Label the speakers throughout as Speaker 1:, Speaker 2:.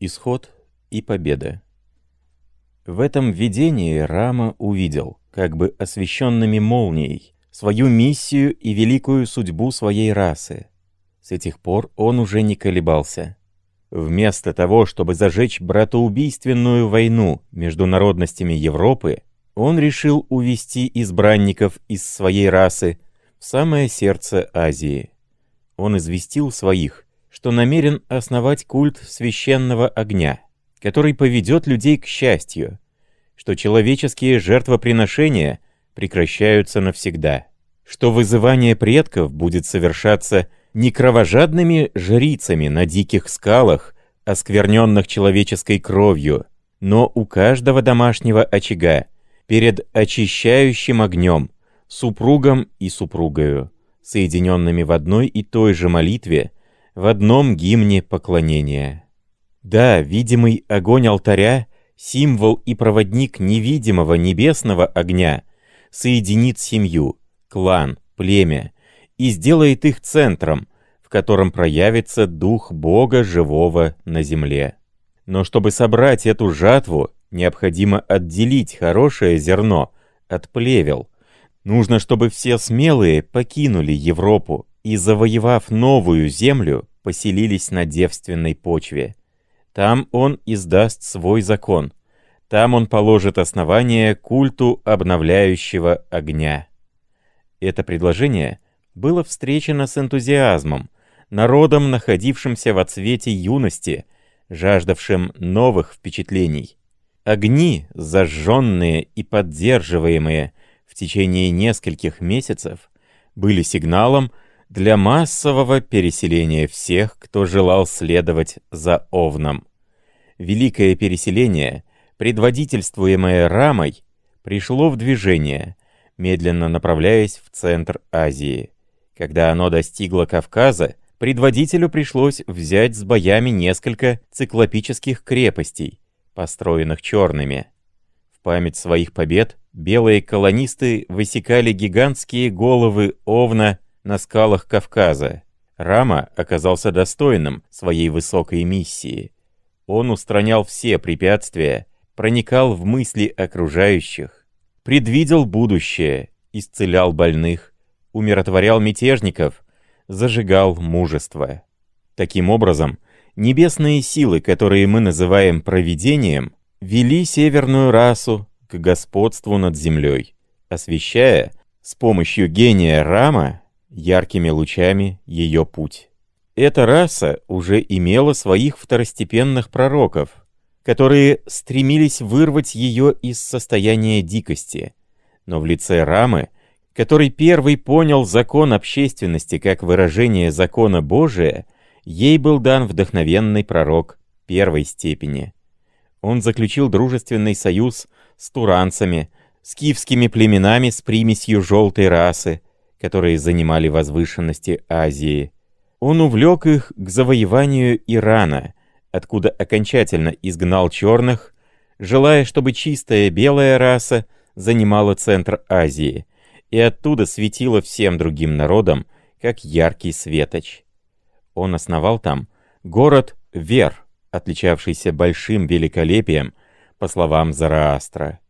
Speaker 1: Исход и победа. В этом видении Рама увидел, как бы освещенными молнией, свою миссию и великую судьбу своей расы. С этих пор он уже не колебался. Вместо того, чтобы зажечь братоубийственную войну между народностями Европы, он решил увести избранников из своей расы в самое сердце Азии. Он известил своих, что намерен основать культ священного огня, который поведет людей к счастью, что человеческие жертвоприношения прекращаются навсегда, что вызывание предков будет совершаться не кровожадными жрицами на диких скалах, оскверненных человеческой кровью, но у каждого домашнего очага, перед очищающим огнем, супругом и супругою, соединенными в одной и той же молитве, в одном гимне поклонения. Да, видимый огонь алтаря, символ и проводник невидимого небесного огня, соединит семью, клан, племя, и сделает их центром, в котором проявится дух Бога живого на земле. Но чтобы собрать эту жатву, необходимо отделить хорошее зерно от плевел. Нужно, чтобы все смелые покинули Европу и, завоевав новую землю, поселились на девственной почве. Там он издаст свой закон. Там он положит основание культу обновляющего огня. Это предложение — было встречено с энтузиазмом, народом, находившимся в цвете юности, жаждавшим новых впечатлений. Огни, зажженные и поддерживаемые в течение нескольких месяцев, были сигналом для массового переселения всех, кто желал следовать за Овном. Великое переселение, предводительствуемое Рамой, пришло в движение, медленно направляясь в центр Азии. Когда оно достигло Кавказа, предводителю пришлось взять с боями несколько циклопических крепостей, построенных черными. В память своих побед белые колонисты высекали гигантские головы овна на скалах Кавказа. Рама оказался достойным своей высокой миссии. Он устранял все препятствия, проникал в мысли окружающих, предвидел будущее, исцелял больных, умиротворял мятежников, зажигал мужество. Таким образом, небесные силы, которые мы называем провидением, вели северную расу к господству над землей, освещая с помощью гения Рама яркими лучами ее путь. Эта раса уже имела своих второстепенных пророков, которые стремились вырвать ее из состояния дикости, но в лице Рамы который первый понял закон общественности как выражение закона Божия, ей был дан вдохновенный пророк первой степени. Он заключил дружественный союз с туранцами, с киевскими племенами с примесью желтой расы, которые занимали возвышенности Азии. Он увлек их к завоеванию Ирана, откуда окончательно изгнал черных, желая, чтобы чистая белая раса занимала центр Азии — и оттуда светило всем другим народам, как яркий светоч. Он основал там город Вер, отличавшийся большим великолепием, по словам Зараастра.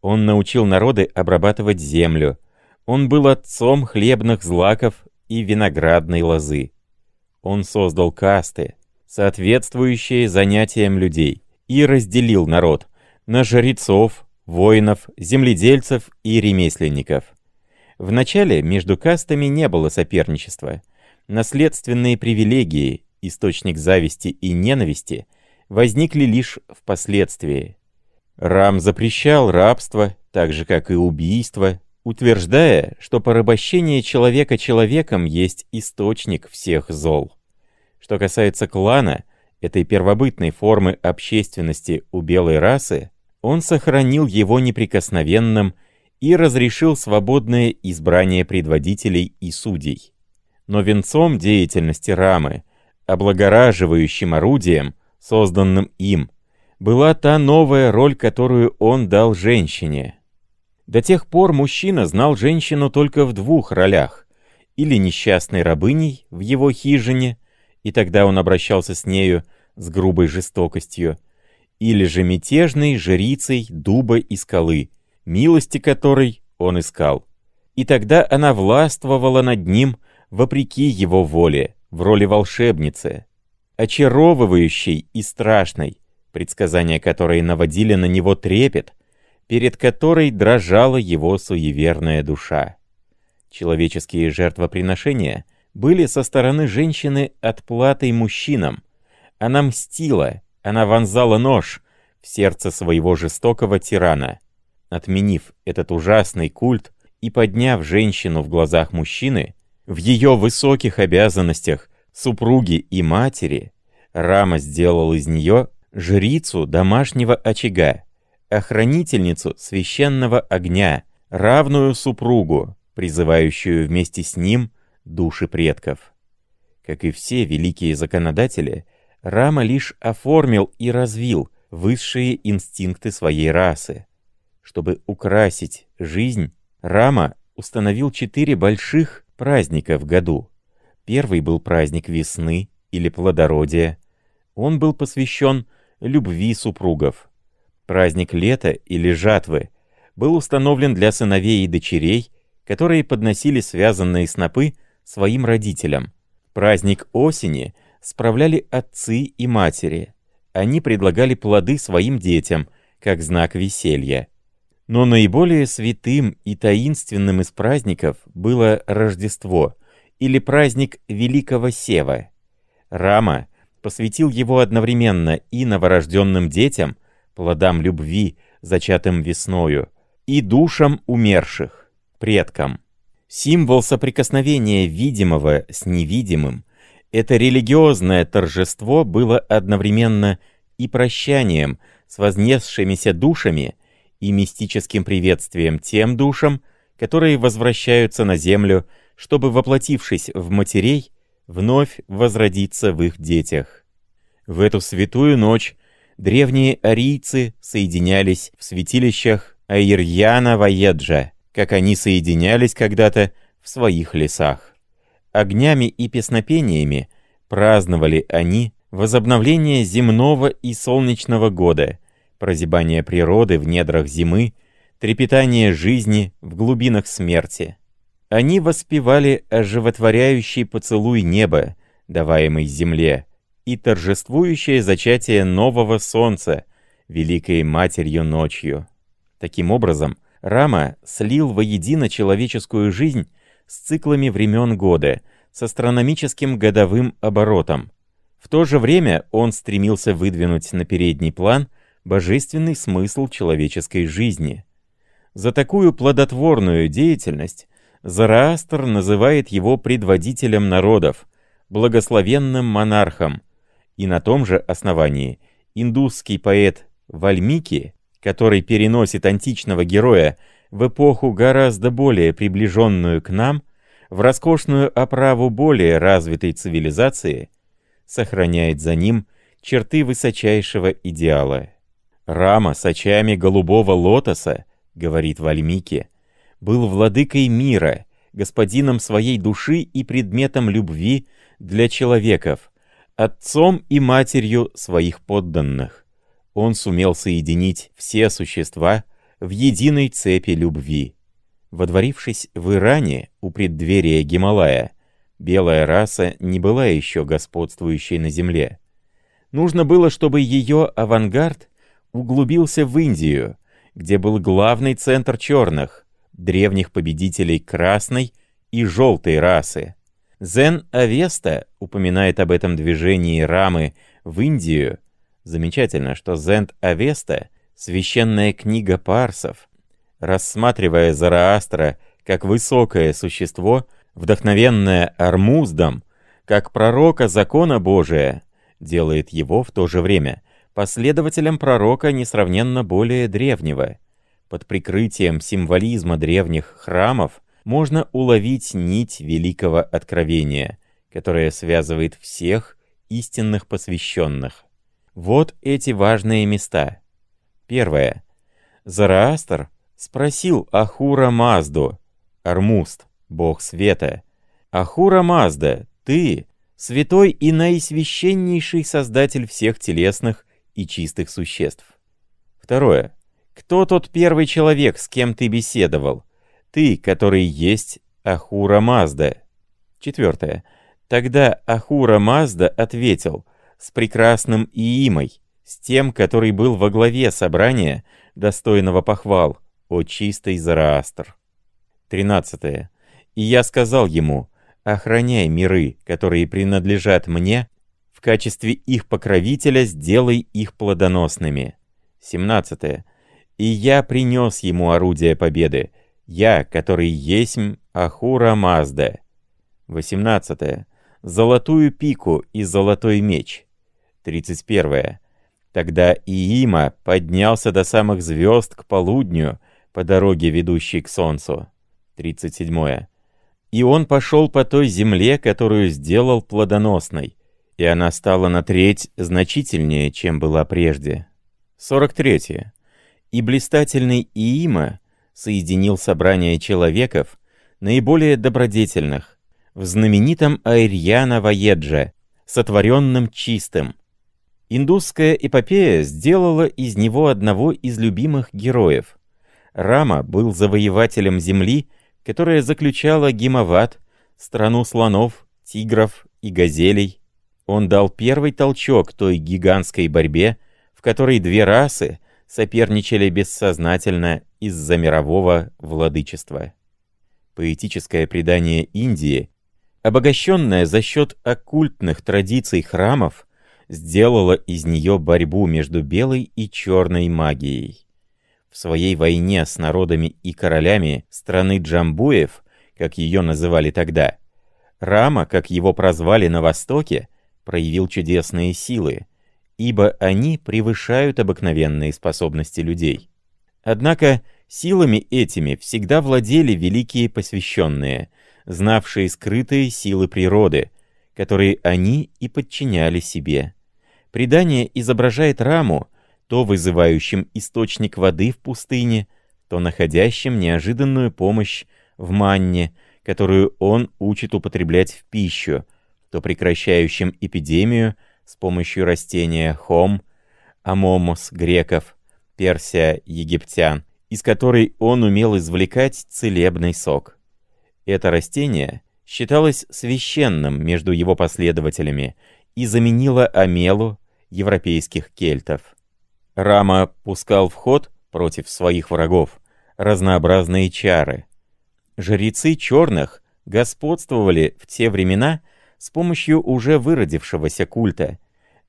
Speaker 1: Он научил народы обрабатывать землю. Он был отцом хлебных злаков и виноградной лозы. Он создал касты, соответствующие занятиям людей, и разделил народ на жрецов, воинов, земледельцев и ремесленников. Вначале между кастами не было соперничества. Наследственные привилегии, источник зависти и ненависти, возникли лишь впоследствии. Рам запрещал рабство, так же как и убийство, утверждая, что порабощение человека человеком есть источник всех зол. Что касается клана, этой первобытной формы общественности у белой расы, он сохранил его неприкосновенным и разрешил свободное избрание предводителей и судей. Но венцом деятельности Рамы, облагораживающим орудием, созданным им, была та новая роль, которую он дал женщине. До тех пор мужчина знал женщину только в двух ролях, или несчастной рабыней в его хижине, и тогда он обращался с нею с грубой жестокостью, или же мятежной жрицей дуба и скалы, милости которой он искал. И тогда она властвовала над ним вопреки его воле, в роли волшебницы, очаровывающей и страшной, предсказания которой наводили на него трепет, перед которой дрожала его суеверная душа. Человеческие жертвоприношения были со стороны женщины отплатой мужчинам. Она мстила, она вонзала нож в сердце своего жестокого тирана. Отменив этот ужасный культ и подняв женщину в глазах мужчины, в ее высоких обязанностях супруги и матери, Рама сделал из нее жрицу домашнего очага, охранительницу священного огня, равную супругу, призывающую вместе с ним души предков. Как и все великие законодатели, Рама лишь оформил и развил высшие инстинкты своей расы. Чтобы украсить жизнь, Рама установил четыре больших праздника в году. Первый был праздник весны или плодородия. Он был посвящен любви супругов. Праздник лета или жатвы был установлен для сыновей и дочерей, которые подносили связанные снопы своим родителям. Праздник осени справляли отцы и матери. Они предлагали плоды своим детям, как знак веселья. Но наиболее святым и таинственным из праздников было Рождество, или праздник Великого Сева. Рама посвятил его одновременно и новорожденным детям, плодам любви, зачатым весною, и душам умерших, предкам. Символ соприкосновения видимого с невидимым, это религиозное торжество было одновременно и прощанием с вознесшимися душами и мистическим приветствием тем душам, которые возвращаются на землю, чтобы, воплотившись в матерей, вновь возродиться в их детях. В эту святую ночь древние арийцы соединялись в святилищах Айрьяна Ваеджа, как они соединялись когда-то в своих лесах. Огнями и песнопениями праздновали они возобновление земного и солнечного года, прозябание природы в недрах зимы, трепетание жизни в глубинах смерти. Они воспевали оживотворяющий поцелуй неба, даваемый земле, и торжествующее зачатие нового солнца, великой матерью ночью. Таким образом, Рама слил воедино человеческую жизнь с циклами времен года, с астрономическим годовым оборотом. В то же время он стремился выдвинуть на передний план божественный смысл человеческой жизни. За такую плодотворную деятельность Зараастр называет его предводителем народов, благословенным монархом, и на том же основании индусский поэт Вальмики который переносит античного героя в эпоху гораздо более приближенную к нам, в роскошную оправу более развитой цивилизации, сохраняет за ним черты высочайшего идеала. Рама с очами голубого лотоса, говорит Вальмики, был владыкой мира, господином своей души и предметом любви для человеков, отцом и матерью своих подданных он сумел соединить все существа в единой цепи любви. Водворившись в Иране у преддверия Гималая, белая раса не была еще господствующей на земле. Нужно было, чтобы ее авангард углубился в Индию, где был главный центр черных, древних победителей красной и желтой расы. Зен Авеста упоминает об этом движении Рамы в Индию Замечательно, что Зент Авеста, священная книга парсов, рассматривая Зараастра как высокое существо, вдохновенное Армуздом, как пророка закона Божия, делает его в то же время последователем пророка несравненно более древнего. Под прикрытием символизма древних храмов можно уловить нить великого откровения, которая связывает всех истинных посвященных. Вот эти важные места. Первое. Зараастр спросил Ахура Мазду, Армуст, бог света, «Ахура Мазда, ты, святой и наисвященнейший создатель всех телесных и чистых существ. Второе. Кто тот первый человек, с кем ты беседовал? Ты, который есть Ахура Мазда. Четвертое. Тогда Ахура Мазда ответил с прекрасным Иимой, с тем, который был во главе собрания, достойного похвал, о чистый Зараастр. Тринадцатое. И я сказал ему, охраняй миры, которые принадлежат мне, в качестве их покровителя сделай их плодоносными. Семнадцатое. И я принес ему орудие победы, я, который есмь Ахура Мазда. Восемнадцатое. Золотую пику и золотой меч. Тридцать первое. Тогда Иима поднялся до самых звезд к полудню по дороге, ведущей к солнцу. 37. И он пошел по той земле, которую сделал плодоносной, и она стала на треть значительнее, чем была прежде. 43. И блистательный Иима соединил собрание человеков, наиболее добродетельных, в знаменитом Айрьяна Ваеджа, сотворенном чистым, Индусская эпопея сделала из него одного из любимых героев. Рама был завоевателем земли, которая заключала Гимават, страну слонов, тигров и газелей. Он дал первый толчок той гигантской борьбе, в которой две расы соперничали бессознательно из-за мирового владычества. Поэтическое предание Индии, обогащенное за счет оккультных традиций храмов, сделала из нее борьбу между белой и черной магией. В своей войне с народами и королями страны Джамбуев, как ее называли тогда, Рама, как его прозвали на Востоке, проявил чудесные силы, ибо они превышают обыкновенные способности людей. Однако силами этими всегда владели великие посвященные, знавшие скрытые силы природы, которые они и подчиняли себе. Предание изображает раму, то вызывающим источник воды в пустыне, то находящим неожиданную помощь в манне, которую он учит употреблять в пищу, то прекращающим эпидемию с помощью растения хом, амомос греков, персия египтян, из которой он умел извлекать целебный сок. Это растение считалось священным между его последователями и заменило амелу, европейских кельтов. Рама пускал в ход против своих врагов разнообразные чары. Жрецы черных господствовали в те времена с помощью уже выродившегося культа.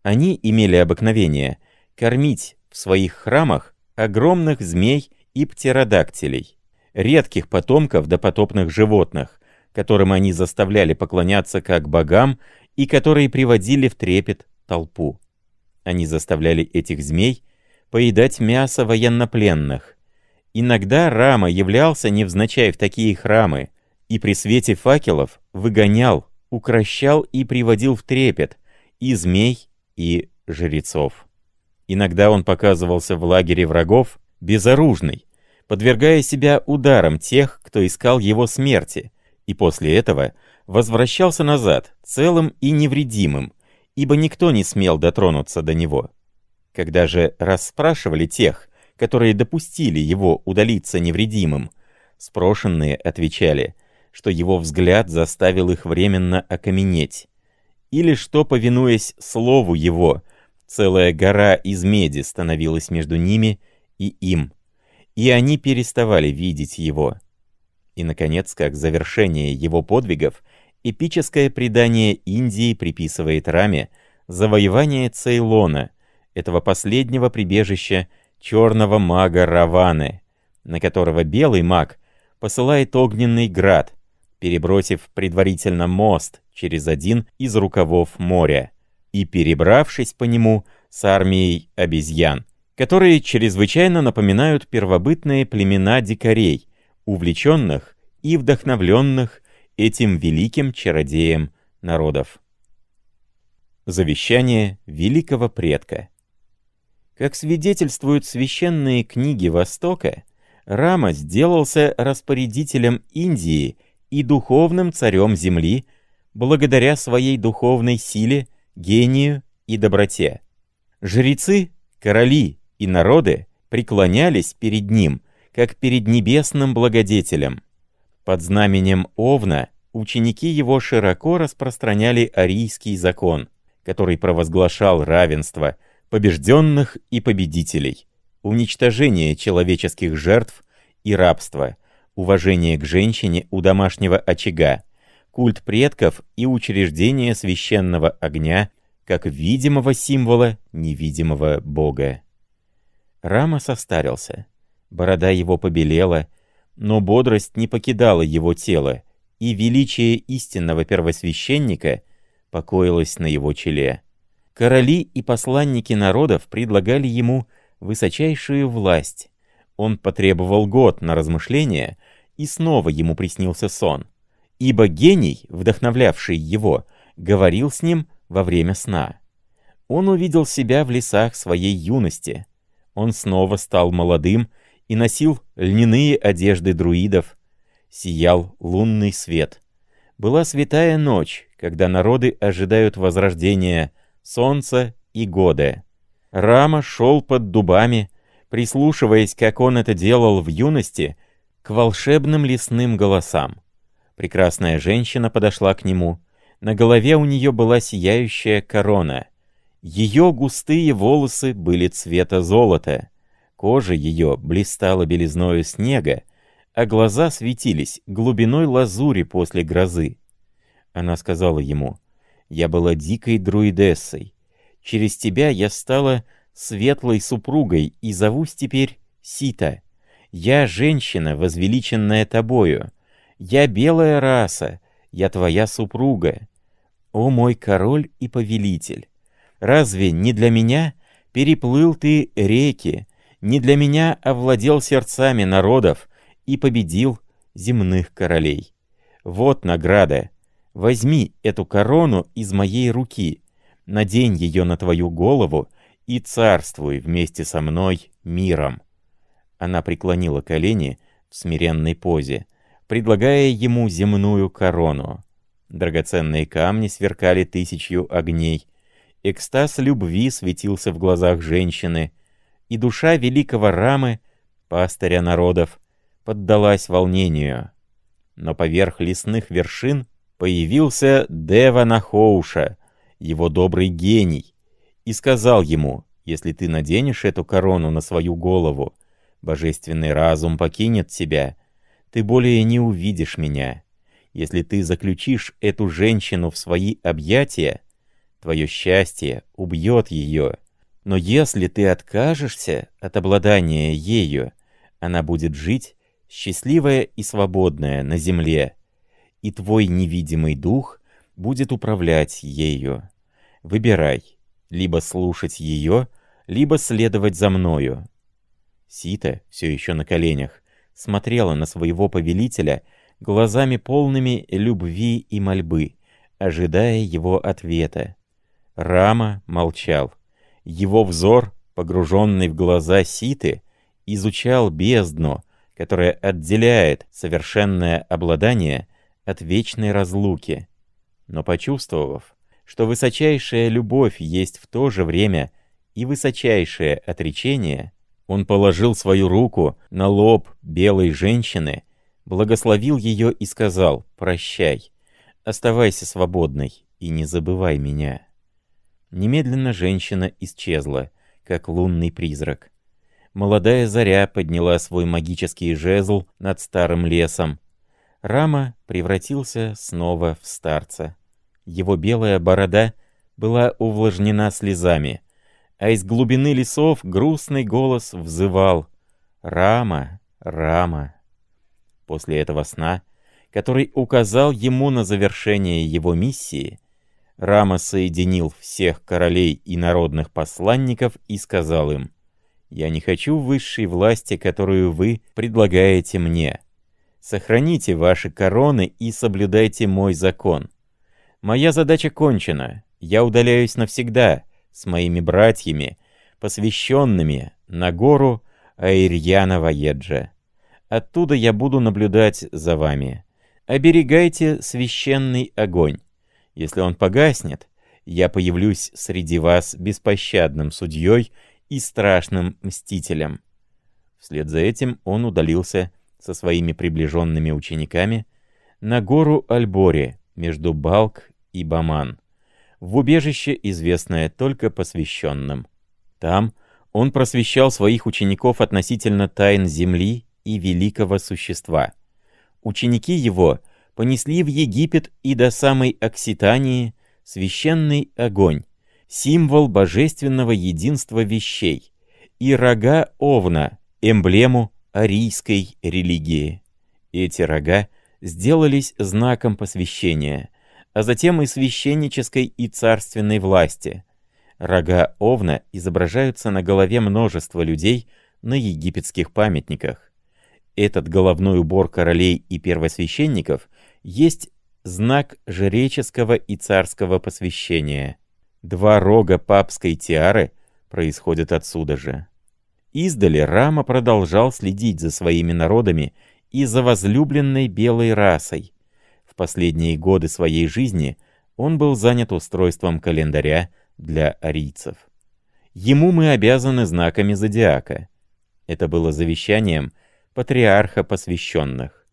Speaker 1: Они имели обыкновение кормить в своих храмах огромных змей и птеродактилей, редких потомков допотопных животных, которым они заставляли поклоняться как богам и которые приводили в трепет толпу. Они заставляли этих змей поедать мясо военнопленных. Иногда Рама являлся невзначай в такие храмы, и при свете факелов выгонял, укращал и приводил в трепет и змей, и жрецов. Иногда он показывался в лагере врагов безоружный, подвергая себя ударам тех, кто искал его смерти, и после этого возвращался назад, целым и невредимым, ибо никто не смел дотронуться до него. Когда же расспрашивали тех, которые допустили его удалиться невредимым, спрошенные отвечали, что его взгляд заставил их временно окаменеть, или что, повинуясь слову его, целая гора из меди становилась между ними и им, и они переставали видеть его. И, наконец, как завершение его подвигов, Эпическое предание Индии приписывает Раме завоевание Цейлона, этого последнего прибежища черного мага Раваны, на которого белый маг посылает огненный град, перебросив предварительно мост через один из рукавов моря и перебравшись по нему с армией обезьян, которые чрезвычайно напоминают первобытные племена дикарей, увлеченных и вдохновленных этим великим чародеем народов. Завещание великого предка Как свидетельствуют священные книги Востока, Рама сделался распорядителем Индии и духовным царем земли благодаря своей духовной силе, гению и доброте. Жрецы, короли и народы преклонялись перед ним, как перед небесным благодетелем. Под знаменем Овна ученики его широко распространяли арийский закон, который провозглашал равенство побежденных и победителей, уничтожение человеческих жертв и рабства, уважение к женщине у домашнего очага, культ предков и учреждение священного огня как видимого символа невидимого бога. Рама состарился. Борода его побелела, но бодрость не покидала его тело, и величие истинного первосвященника покоилось на его челе. Короли и посланники народов предлагали ему высочайшую власть. Он потребовал год на размышление, и снова ему приснился сон ибо гений, вдохновлявший его, говорил с ним во время сна. Он увидел себя в лесах своей юности. Он снова стал молодым и носил льняные одежды друидов. Сиял лунный свет. Была святая ночь, когда народы ожидают возрождения солнца и года. Рама шел под дубами, прислушиваясь, как он это делал в юности, к волшебным лесным голосам. Прекрасная женщина подошла к нему. На голове у нее была сияющая корона. Ее густые волосы были цвета золота. Кожа ее блистала белизною снега, а глаза светились глубиной лазури после грозы. Она сказала ему, «Я была дикой друидессой. Через тебя я стала светлой супругой и зовусь теперь Сита. Я женщина, возвеличенная тобою». Я белая раса, я твоя супруга. О мой король и повелитель! Разве не для меня переплыл ты реки, не для меня овладел сердцами народов и победил земных королей? Вот награда. Возьми эту корону из моей руки, надень ее на твою голову и царствуй вместе со мной миром. Она преклонила колени в смиренной позе, предлагая ему земную корону. Драгоценные камни сверкали тысячью огней. Экстаз любви светился в глазах женщины, и душа великого Рамы, пастыря народов, поддалась волнению. Но поверх лесных вершин появился Дева Нахоуша, его добрый гений, и сказал ему, если ты наденешь эту корону на свою голову, божественный разум покинет тебя, ты более не увидишь меня. Если ты заключишь эту женщину в свои объятия, твое счастье убьет ее. Но если ты откажешься от обладания ею, она будет жить, счастливая и свободная, на земле, и твой невидимый дух будет управлять ею. Выбирай, либо слушать ее, либо следовать за мною. Сита, все еще на коленях, смотрела на своего повелителя глазами полными любви и мольбы, ожидая его ответа. Рама молчал. Его взор, погруженный в глаза Ситы, изучал бездну, которая отделяет совершенное обладание от вечной разлуки. Но почувствовав, что высочайшая любовь есть в то же время и высочайшее отречение, он положил свою руку на лоб белой женщины, благословил ее и сказал «Прощай, оставайся свободной и не забывай меня». Немедленно женщина исчезла, как лунный призрак. Молодая заря подняла свой магический жезл над старым лесом. Рама превратился снова в старца. Его белая борода была увлажнена слезами — а из глубины лесов грустный голос взывал «Рама, Рама». После этого сна, который указал ему на завершение его миссии, Рама соединил всех королей и народных посланников и сказал им, «Я не хочу высшей власти, которую вы предлагаете мне. Сохраните ваши короны и соблюдайте мой закон. Моя задача кончена, я удаляюсь навсегда» с моими братьями, посвященными на гору Аирьяна Ваеджа. Оттуда я буду наблюдать за вами. Оберегайте священный огонь. Если он погаснет, я появлюсь среди вас беспощадным судьей и страшным мстителем». Вслед за этим он удалился со своими приближенными учениками на гору Альбори между Балк и Баман, в убежище, известное только посвященным. Там он просвещал своих учеников относительно тайн Земли и великого существа. Ученики его понесли в Египет и до самой Окситании священный огонь, символ божественного единства вещей, и рога Овна, эмблему арийской религии. Эти рога сделались знаком посвящения, а затем и священнической и царственной власти. Рога Овна изображаются на голове множества людей на египетских памятниках. Этот головной убор королей и первосвященников есть знак жреческого и царского посвящения. Два рога папской тиары происходят отсюда же. Издали Рама продолжал следить за своими народами и за возлюбленной белой расой. В последние годы своей жизни он был занят устройством календаря для арийцев. Ему мы обязаны знаками зодиака. Это было завещанием патриарха посвященных.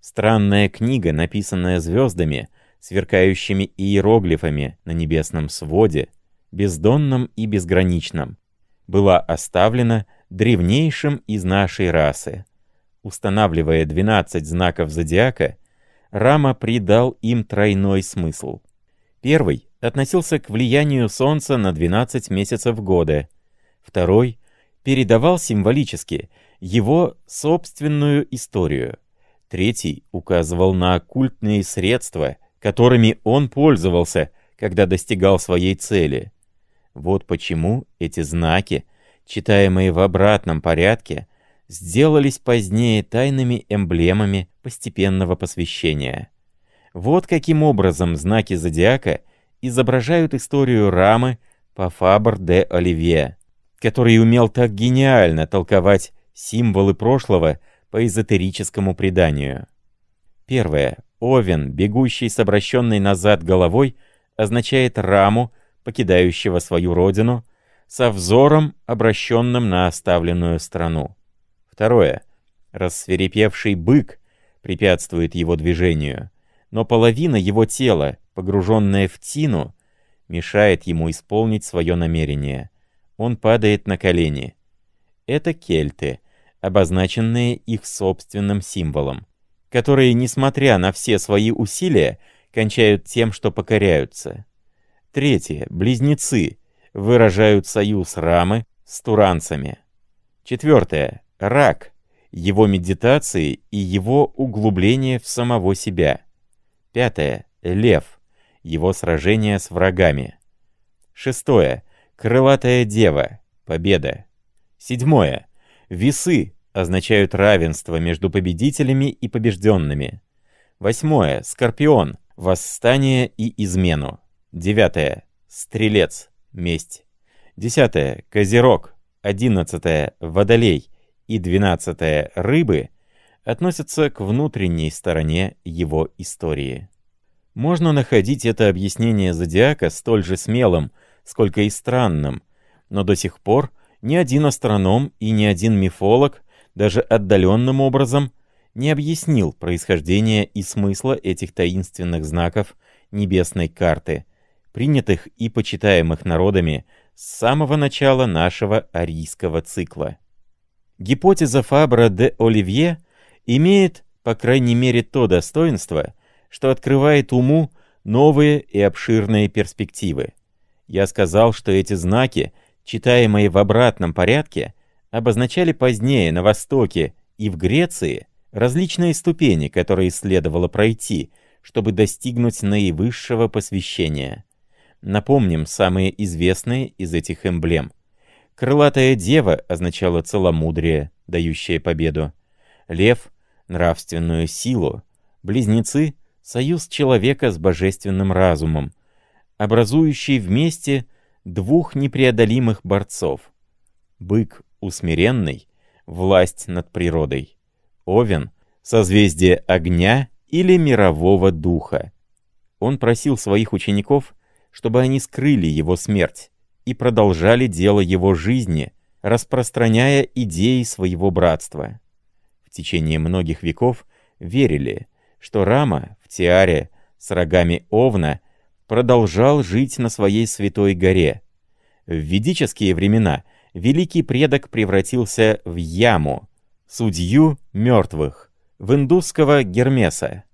Speaker 1: Странная книга, написанная звездами, сверкающими иероглифами на небесном своде, бездонном и безграничном, была оставлена древнейшим из нашей расы. Устанавливая 12 знаков зодиака, Рама придал им тройной смысл. Первый относился к влиянию Солнца на 12 месяцев года. Второй передавал символически его собственную историю. Третий указывал на оккультные средства, которыми он пользовался, когда достигал своей цели. Вот почему эти знаки, читаемые в обратном порядке, сделались позднее тайными эмблемами постепенного посвящения. Вот каким образом знаки зодиака изображают историю Рамы по Фабр де Оливье, который умел так гениально толковать символы прошлого по эзотерическому преданию. Первое. Овен, бегущий с обращенной назад головой, означает Раму, покидающего свою родину, со взором, обращенным на оставленную страну. Второе. Рассверепевший бык препятствует его движению, но половина его тела, погруженная в тину, мешает ему исполнить свое намерение. Он падает на колени. Это кельты, обозначенные их собственным символом, которые, несмотря на все свои усилия, кончают тем, что покоряются. Третье. Близнецы выражают союз Рамы с туранцами. Четвертое рак, его медитации и его углубление в самого себя. Пятое. Лев, его сражение с врагами. Шестое. Крылатая дева, победа. Седьмое. Весы означают равенство между победителями и побежденными. Восьмое. Скорпион, восстание и измену. Девятое. Стрелец, месть. Десятое. Козерог. Одиннадцатое. Водолей и двенадцатая рыбы относятся к внутренней стороне его истории. Можно находить это объяснение зодиака столь же смелым, сколько и странным, но до сих пор ни один астроном и ни один мифолог, даже отдаленным образом, не объяснил происхождение и смысла этих таинственных знаков небесной карты, принятых и почитаемых народами с самого начала нашего арийского цикла. Гипотеза Фабра де Оливье имеет, по крайней мере, то достоинство, что открывает уму новые и обширные перспективы. Я сказал, что эти знаки, читаемые в обратном порядке, обозначали позднее на Востоке и в Греции различные ступени, которые следовало пройти, чтобы достигнуть наивысшего посвящения. Напомним самые известные из этих эмблем — Крылатая дева означала целомудрие, дающее победу. Лев — нравственную силу. Близнецы — союз человека с божественным разумом, образующий вместе двух непреодолимых борцов. Бык — усмиренный, власть над природой. Овен — созвездие огня или мирового духа. Он просил своих учеников, чтобы они скрыли его смерть и продолжали дело его жизни, распространяя идеи своего братства. В течение многих веков верили, что Рама в Тиаре с рогами Овна продолжал жить на своей святой горе. В ведические времена великий предок превратился в Яму, судью мертвых, в индусского Гермеса.